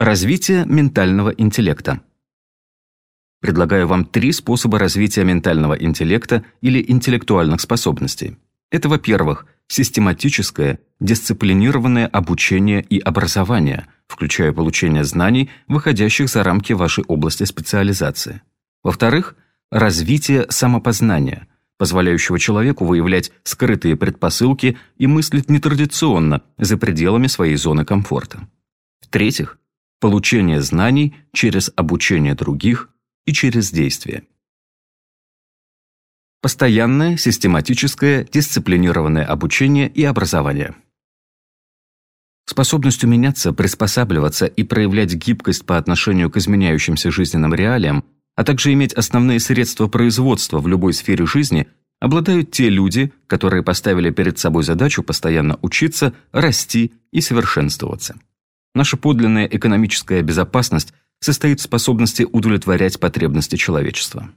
Развитие ментального интеллекта. Предлагаю вам три способа развития ментального интеллекта или интеллектуальных способностей. Это, во-первых, систематическое, дисциплинированное обучение и образование, включая получение знаний, выходящих за рамки вашей области специализации. Во-вторых, развитие самопознания, позволяющего человеку выявлять скрытые предпосылки и мыслить нетрадиционно, за пределами своей зоны комфорта. В-третьих, получение знаний через обучение других и через действие. Постоянное, систематическое, дисциплинированное обучение и образование. Способностью меняться, приспосабливаться и проявлять гибкость по отношению к изменяющимся жизненным реалиям а также иметь основные средства производства в любой сфере жизни, обладают те люди, которые поставили перед собой задачу постоянно учиться, расти и совершенствоваться. Наша подлинная экономическая безопасность состоит в способности удовлетворять потребности человечества.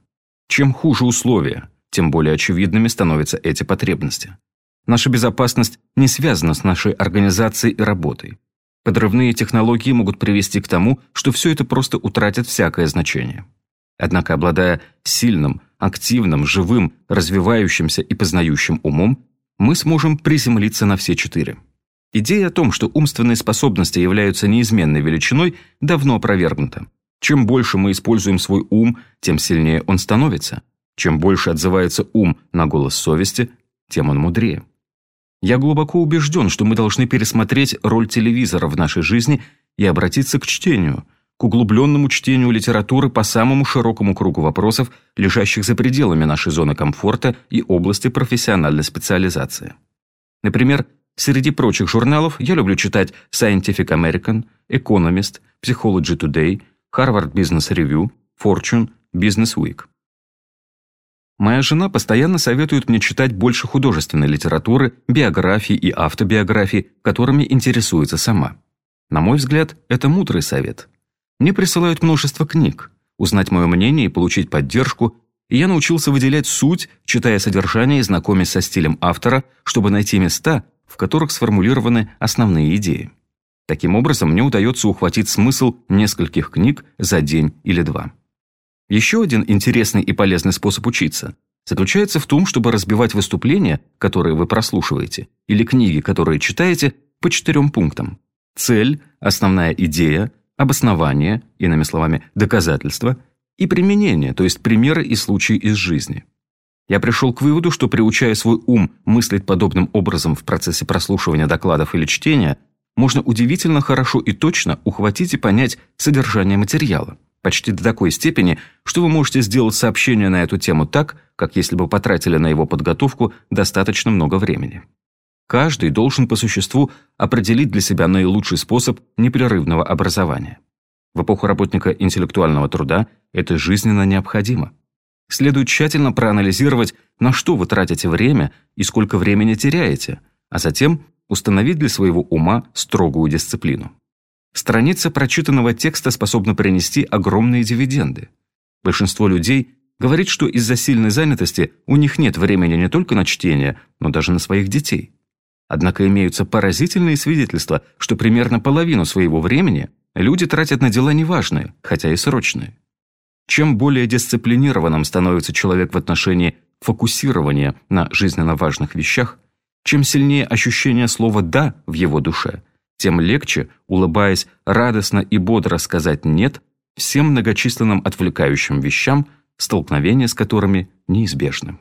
Чем хуже условия, тем более очевидными становятся эти потребности. Наша безопасность не связана с нашей организацией и работой. Подрывные технологии могут привести к тому, что все это просто утратит всякое значение. Однако, обладая сильным, активным, живым, развивающимся и познающим умом, мы сможем приземлиться на все четыре. Идея о том, что умственные способности являются неизменной величиной, давно опровергнута. Чем больше мы используем свой ум, тем сильнее он становится. Чем больше отзывается ум на голос совести, тем он мудрее. Я глубоко убежден, что мы должны пересмотреть роль телевизора в нашей жизни и обратиться к чтению, к углубленному чтению литературы по самому широкому кругу вопросов, лежащих за пределами нашей зоны комфорта и области профессиональной специализации. Например, среди прочих журналов я люблю читать Scientific American, Economist, Psychology Today, Harvard Business Review, Fortune, Business Week. Моя жена постоянно советует мне читать больше художественной литературы, биографий и автобиографий, которыми интересуется сама. На мой взгляд, это мудрый совет – мне присылают множество книг. Узнать мое мнение и получить поддержку, и я научился выделять суть, читая содержание и знакомясь со стилем автора, чтобы найти места, в которых сформулированы основные идеи. Таким образом, мне удается ухватить смысл нескольких книг за день или два. Еще один интересный и полезный способ учиться заключается в том, чтобы разбивать выступления, которые вы прослушиваете, или книги, которые читаете, по четырем пунктам. Цель, основная идея, обоснование, иными словами, доказательства, и применение, то есть примеры и случаи из жизни. Я пришел к выводу, что приучая свой ум мыслить подобным образом в процессе прослушивания докладов или чтения, можно удивительно хорошо и точно ухватить и понять содержание материала, почти до такой степени, что вы можете сделать сообщение на эту тему так, как если бы потратили на его подготовку достаточно много времени. Каждый должен по существу определить для себя наилучший способ непрерывного образования. В эпоху работника интеллектуального труда это жизненно необходимо. Следует тщательно проанализировать, на что вы тратите время и сколько времени теряете, а затем установить для своего ума строгую дисциплину. Страница прочитанного текста способна принести огромные дивиденды. Большинство людей говорит, что из-за сильной занятости у них нет времени не только на чтение, но даже на своих детей. Однако имеются поразительные свидетельства, что примерно половину своего времени люди тратят на дела неважные, хотя и срочные. Чем более дисциплинированным становится человек в отношении фокусирования на жизненно важных вещах, чем сильнее ощущение слова «да» в его душе, тем легче, улыбаясь радостно и бодро сказать «нет» всем многочисленным отвлекающим вещам, столкновение с которыми неизбежны.